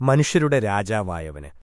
മനുഷ്യരുടെ രാജാവായവന്.